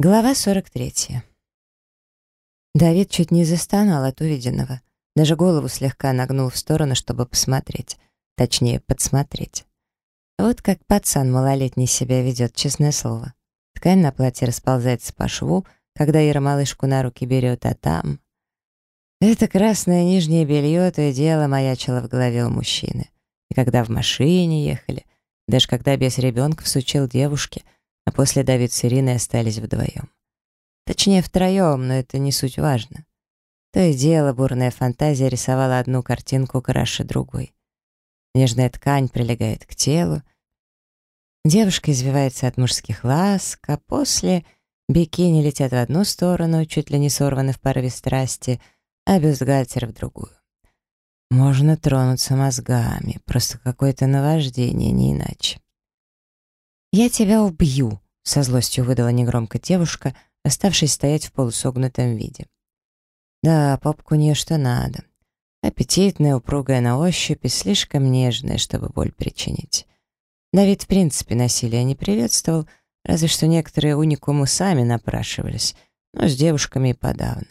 Глава 43. Давид чуть не застонал от увиденного. Даже голову слегка нагнул в сторону, чтобы посмотреть. Точнее, подсмотреть. Вот как пацан малолетний себя ведет, честное слово. Ткань на платье расползается по шву, когда Ира малышку на руки берет, а там... Это красное нижнее белье то и дело маячило в голове у мужчины. И когда в машине ехали, даже когда без ребенка всучил девушке — а после Давид с Ириной остались вдвоем. Точнее, втроем, но это не суть важно. То и дело бурная фантазия рисовала одну картинку краше другой. Нежная ткань прилегает к телу, девушка извивается от мужских ласк, а после бикини летят в одну сторону, чуть ли не сорваны в порыве страсти, а бюстгальтер в другую. Можно тронуться мозгами, просто какое-то наваждение, не иначе. «Я тебя убью», — со злостью выдала негромко девушка, оставшись стоять в полусогнутом виде. Да, попку не что надо. Аппетитная, упругая на ощупь и слишком нежная, чтобы боль причинить. Давид в принципе насилия не приветствовал, разве что некоторые уникумы сами напрашивались, но с девушками и подавно.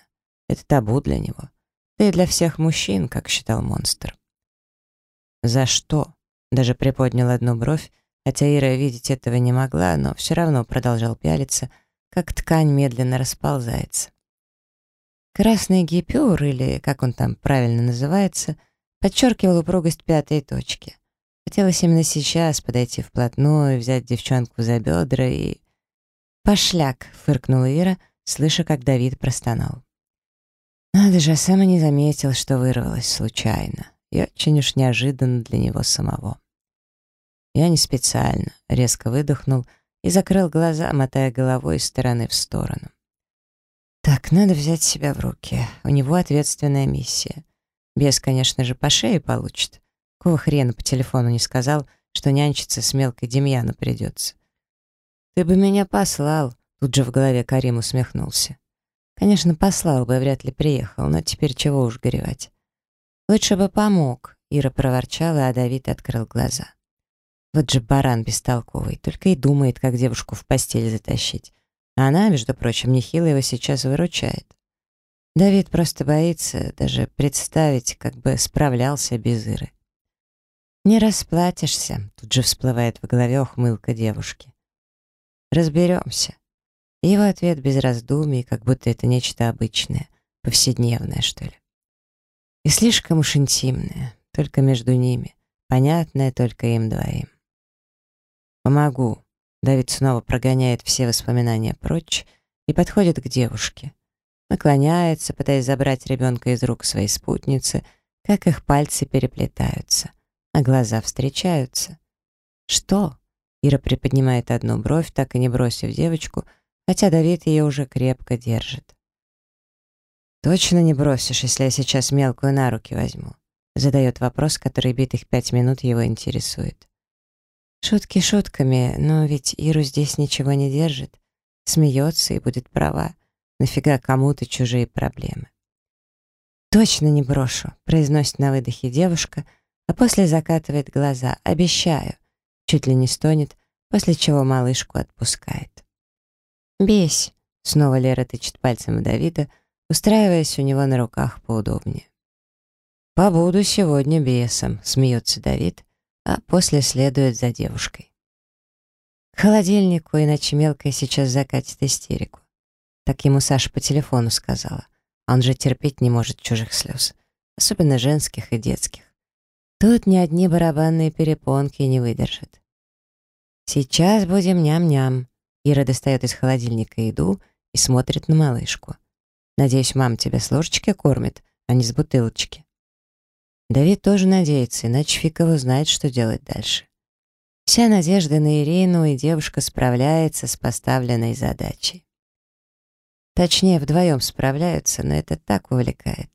Это табу для него. Да и для всех мужчин, как считал монстр. «За что?» — даже приподнял одну бровь, Хотя Ира видеть этого не могла, но все равно продолжал пялиться, как ткань медленно расползается. Красный гипюр, или как он там правильно называется, подчеркивал упругость пятой точки. Хотелось именно сейчас подойти вплотную, взять девчонку за бедра и... «Пошляк!» — фыркнула Ира, слыша, как Давид простонал. Надо же, сам и не заметил, что вырвалось случайно, и очень уж неожиданно для него самого. Я не специально, резко выдохнул и закрыл глаза, мотая головой из стороны в сторону. Так, надо взять себя в руки. У него ответственная миссия. Бес, конечно же, по шее получит. Кого хрена по телефону не сказал, что нянчиться с мелкой Демьяну придется. «Ты бы меня послал», — тут же в голове Карим усмехнулся. «Конечно, послал бы, вряд ли приехал, но теперь чего уж горевать». «Лучше бы помог», — Ира проворчала, а Давид открыл глаза. Вот же баран бестолковый, только и думает, как девушку в постель затащить. А она, между прочим, нехило его сейчас выручает. Давид просто боится даже представить, как бы справлялся без Иры. «Не расплатишься», — тут же всплывает в голове ухмылка девушки. «Разберемся». Его ответ без раздумий, как будто это нечто обычное, повседневное, что ли. И слишком уж интимное, только между ними, понятное только им двоим. «Помогу». Давид снова прогоняет все воспоминания прочь и подходит к девушке. Наклоняется, пытаясь забрать ребенка из рук своей спутницы, как их пальцы переплетаются, а глаза встречаются. «Что?» Ира приподнимает одну бровь, так и не бросив девочку, хотя Давид ее уже крепко держит. «Точно не бросишь, если я сейчас мелкую на руки возьму?» Задает вопрос, который битых пять минут его интересует. Шутки шутками, но ведь Иру здесь ничего не держит. Смеется и будет права. Нафига кому-то чужие проблемы. «Точно не брошу», — произносит на выдохе девушка, а после закатывает глаза. «Обещаю». Чуть ли не стонет, после чего малышку отпускает. «Бесь», — снова Лера тычет пальцем в Давида, устраиваясь у него на руках поудобнее. «Побуду сегодня бесом», — смеется Давид, а после следует за девушкой. К холодильнику, иначе мелкая сейчас закатит истерику. Так ему Саша по телефону сказала. Он же терпеть не может чужих слез, особенно женских и детских. Тут ни одни барабанные перепонки не выдержат. «Сейчас будем ням-ням». Ира достает из холодильника еду и смотрит на малышку. «Надеюсь, мам тебя с ложечки кормит, а не с бутылочки». Давид тоже надеется, иначе фиг его знает, что делать дальше. Вся надежда на Ирину, и девушка справляется с поставленной задачей. Точнее, вдвоем справляются, но это так увлекает.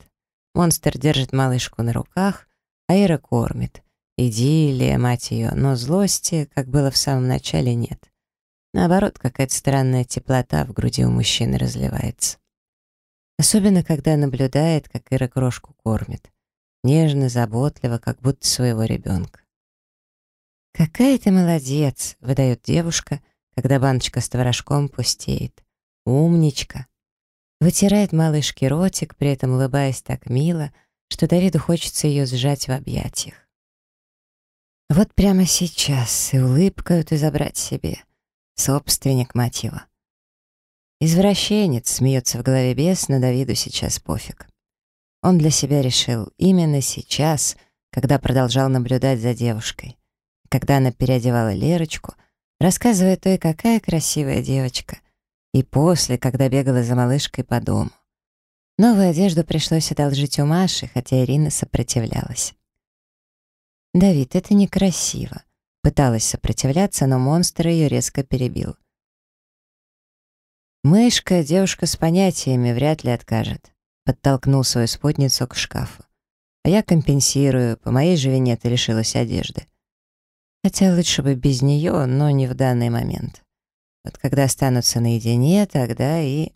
Монстр держит малышку на руках, а Ира кормит. Идиллия, мать ее, но злости, как было в самом начале, нет. Наоборот, какая-то странная теплота в груди у мужчины разливается. Особенно, когда наблюдает, как Ира крошку кормит нежно, заботливо, как будто своего ребенка. «Какая ты молодец!» — выдает девушка, когда баночка с творожком пустеет. Умничка. Вытирает малышке ротик, при этом улыбаясь так мило, что Давиду хочется ее сжать в объятиях. Вот прямо сейчас и улыбка эту забрать себе. Собственник мотива. Извращенец, смеется в голове бес, но Давиду сейчас пофиг. Он для себя решил именно сейчас, когда продолжал наблюдать за девушкой. Когда она переодевала Лерочку, рассказывая той, какая красивая девочка, и после, когда бегала за малышкой по дому. Новую одежду пришлось одолжить у Маши, хотя Ирина сопротивлялась. «Давид, это некрасиво», — пыталась сопротивляться, но монстр ее резко перебил. «Мышка — девушка с понятиями, вряд ли откажет», — подтолкнул свою спутницу к шкафу. «А я компенсирую, по моей же вине ты лишилась одежды. Хотя лучше бы без нее, но не в данный момент. Вот когда останутся наедине, тогда и...»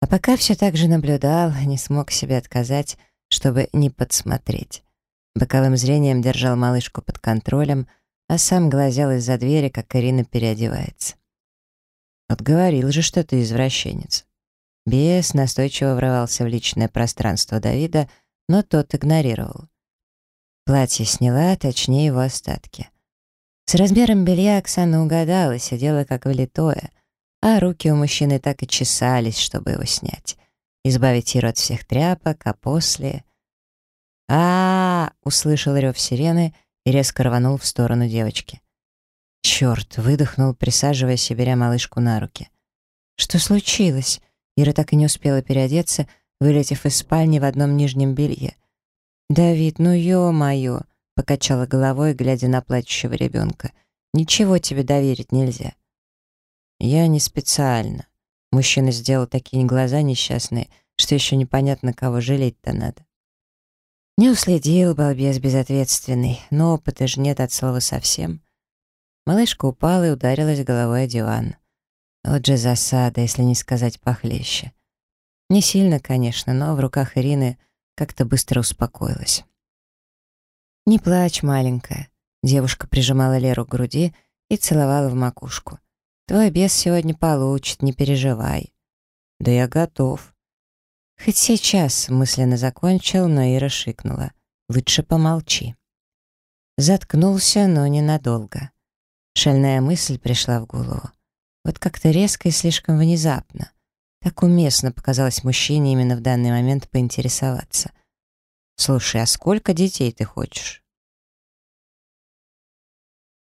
А пока все так же наблюдал, не смог себе отказать, чтобы не подсмотреть. Боковым зрением держал малышку под контролем, а сам глазел из-за двери, как Ирина переодевается. Вот говорил же, что ты извращенец. Бес настойчиво врывался в личное пространство Давида, но тот игнорировал. Платье сняла, точнее его остатки. С размером белья Оксана угадала, сидела как влитое, а руки у мужчины так и чесались, чтобы его снять. Избавить Иру от всех тряпок, а после... а, -а, -а услышал рев сирены и резко рванул в сторону девочки. «Черт!» — выдохнул, присаживаясь и беря малышку на руки. «Что случилось?» Ира так и не успела переодеться, вылетев из спальни в одном нижнем белье. «Давид, ну ё-моё!» — покачала головой, глядя на плачущего ребенка. «Ничего тебе доверить нельзя». «Я не специально». Мужчина сделал такие глаза несчастные, что еще непонятно, кого жалеть-то надо. Не уследил, балбес безответственный, но опыта же нет от слова совсем. Малышка упала и ударилась головой о диван. Вот же засада, если не сказать похлеще. Не сильно, конечно, но в руках Ирины как-то быстро успокоилась. «Не плачь, маленькая», — девушка прижимала Леру к груди и целовала в макушку. «Твой бес сегодня получит, не переживай». «Да я готов». «Хоть сейчас», — мысленно закончил, но Ира шикнула. «Лучше помолчи». Заткнулся, но ненадолго. Шальная мысль пришла в голову. Вот как-то резко и слишком внезапно. Так уместно показалось мужчине именно в данный момент поинтересоваться. «Слушай, а сколько детей ты хочешь?»